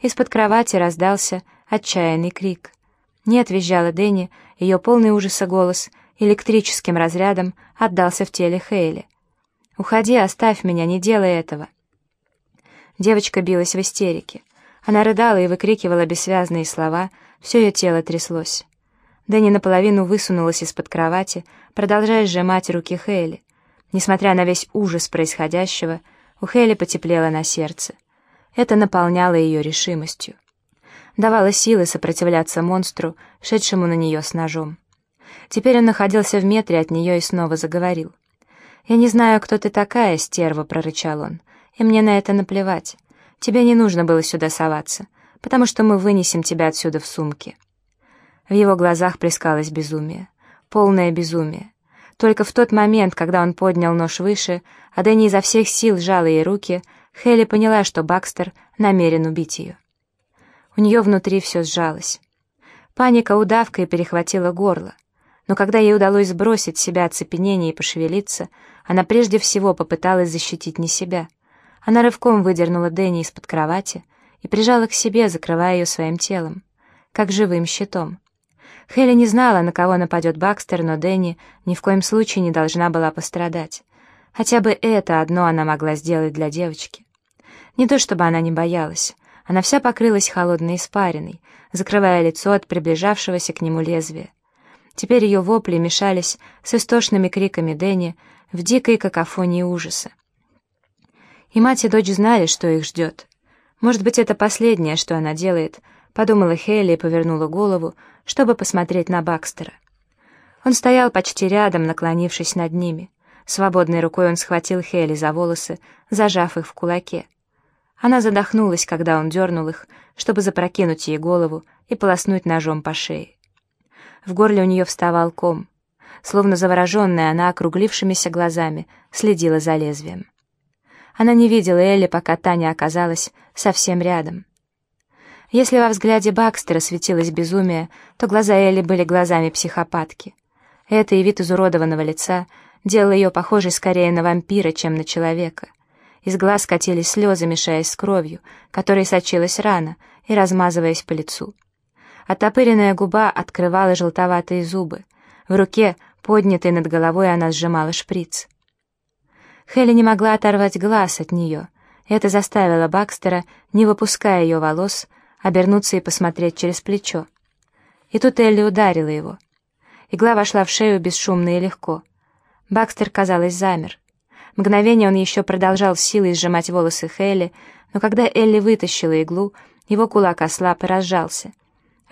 из-под кровати раздался отчаянный крик. «Нет!» — визжала Дэнни, ее полный ужаса голос электрическим разрядом отдался в теле Хейли. «Уходи, оставь меня, не делай этого!» Девочка билась в истерике. Она рыдала и выкрикивала бессвязные слова, все ее тело тряслось. Дэнни наполовину высунулась из-под кровати, продолжая сжимать руки Хейли. Несмотря на весь ужас происходящего, у Хейли потеплело на сердце. Это наполняло ее решимостью. Давало силы сопротивляться монстру, шедшему на нее с ножом. Теперь он находился в метре от нее и снова заговорил. «Я не знаю, кто ты такая, стерва», — прорычал он, — «и мне на это наплевать. Тебе не нужно было сюда соваться, потому что мы вынесем тебя отсюда в сумке». В его глазах плескалось безумие. Полное безумие. Только в тот момент, когда он поднял нож выше, а Дэнни изо всех сил сжала ей руки, Хелли поняла, что Бакстер намерен убить ее. У нее внутри все сжалось. Паника удавкой перехватила горло. Но когда ей удалось сбросить с себя оцепенение и пошевелиться, она прежде всего попыталась защитить не себя. Она рывком выдернула Дэнни из-под кровати и прижала к себе, закрывая ее своим телом, как живым щитом. Хелли не знала, на кого нападет Бакстер, но Дэнни ни в коем случае не должна была пострадать. Хотя бы это одно она могла сделать для девочки. Не то чтобы она не боялась. Она вся покрылась холодной испариной, закрывая лицо от приближавшегося к нему лезвия. Теперь ее вопли мешались с истошными криками Дэнни в дикой какофонии ужаса. И мать и дочь знали, что их ждет. Может быть, это последнее, что она делает — подумала Хелли и повернула голову, чтобы посмотреть на Бакстера. Он стоял почти рядом, наклонившись над ними. Свободной рукой он схватил Хелли за волосы, зажав их в кулаке. Она задохнулась, когда он дернул их, чтобы запрокинуть ей голову и полоснуть ножом по шее. В горле у нее вставал ком. Словно завороженная, она округлившимися глазами следила за лезвием. Она не видела Элли, пока Таня оказалась совсем рядом. Если во взгляде Бакстера светилось безумие, то глаза Элли были глазами психопатки. Это и вид изуродованного лица делал ее похожей скорее на вампира, чем на человека. Из глаз катились слезы, мешаясь с кровью, которой сочилась рана и размазываясь по лицу. Оттопыренная губа открывала желтоватые зубы. В руке, поднятой над головой, она сжимала шприц. Хелли не могла оторвать глаз от нее. Это заставило Бакстера, не выпуская ее волос, обернуться и посмотреть через плечо. И тут Элли ударила его. Игла вошла в шею бесшумно и легко. Бакстер, казалось, замер. Мгновение он еще продолжал силой сжимать волосы Хелли, но когда Элли вытащила иглу, его кулак ослаб и разжался.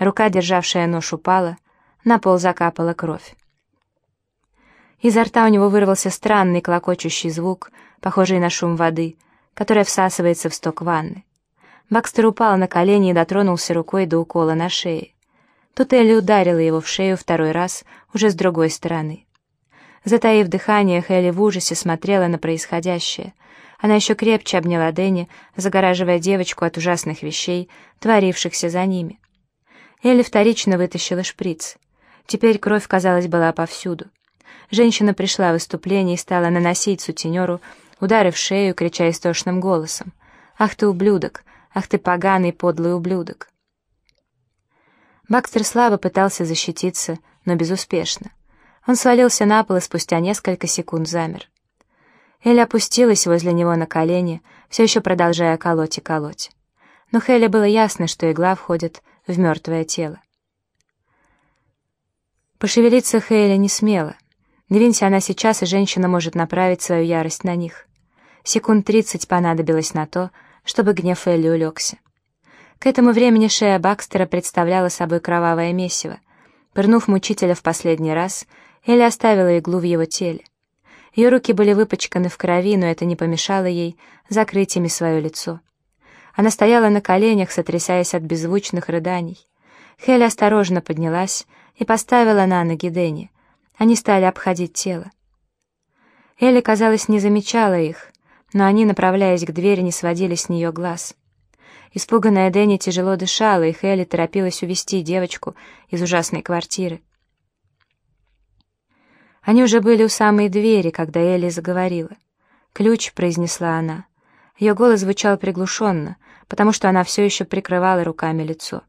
Рука, державшая нож, упала, на пол закапала кровь. Изо рта у него вырвался странный клокочущий звук, похожий на шум воды, которая всасывается в сток ванны. Бакстер упал на колени и дотронулся рукой до укола на шее. Тут Элли ударила его в шею второй раз, уже с другой стороны. Затаив дыхание, Элли в ужасе смотрела на происходящее. Она еще крепче обняла Дэнни, загораживая девочку от ужасных вещей, творившихся за ними. Элли вторично вытащила шприц. Теперь кровь, казалось, была повсюду. Женщина пришла в выступление и стала наносить сутенеру удары в шею, крича истошным голосом. «Ах ты, ублюдок! Ах ты поганый подлый ублюдок!» Бакстер слабо пытался защититься, но безуспешно. Он свалился на пол и спустя несколько секунд замер. Элли опустилась возле него на колени, все еще продолжая колоть и колоть. Но Хелли было ясно, что игла входит в мертвое тело. Пошевелиться Хейли не смела. Двинься она сейчас, и женщина может направить свою ярость на них. Секунд тридцать понадобилось на то, чтобы гнев Элли улегся. К этому времени шея Бакстера представляла собой кровавое месиво. Пырнув мучителя в последний раз, Элли оставила иглу в его теле. Ее руки были выпачканы в крови, но это не помешало ей закрыть ими свое лицо. Она стояла на коленях, сотрясаясь от беззвучных рыданий. Хелли осторожно поднялась и поставила на ноги Дэнни. Они стали обходить тело. Элли, казалось, не замечала их, но они, направляясь к двери, не сводили с нее глаз. Испуганная Дэнни тяжело дышала, и Хелли торопилась увести девочку из ужасной квартиры. Они уже были у самой двери, когда Элли заговорила. «Ключ», — произнесла она. Ее голос звучал приглушенно, потому что она все еще прикрывала руками лицо.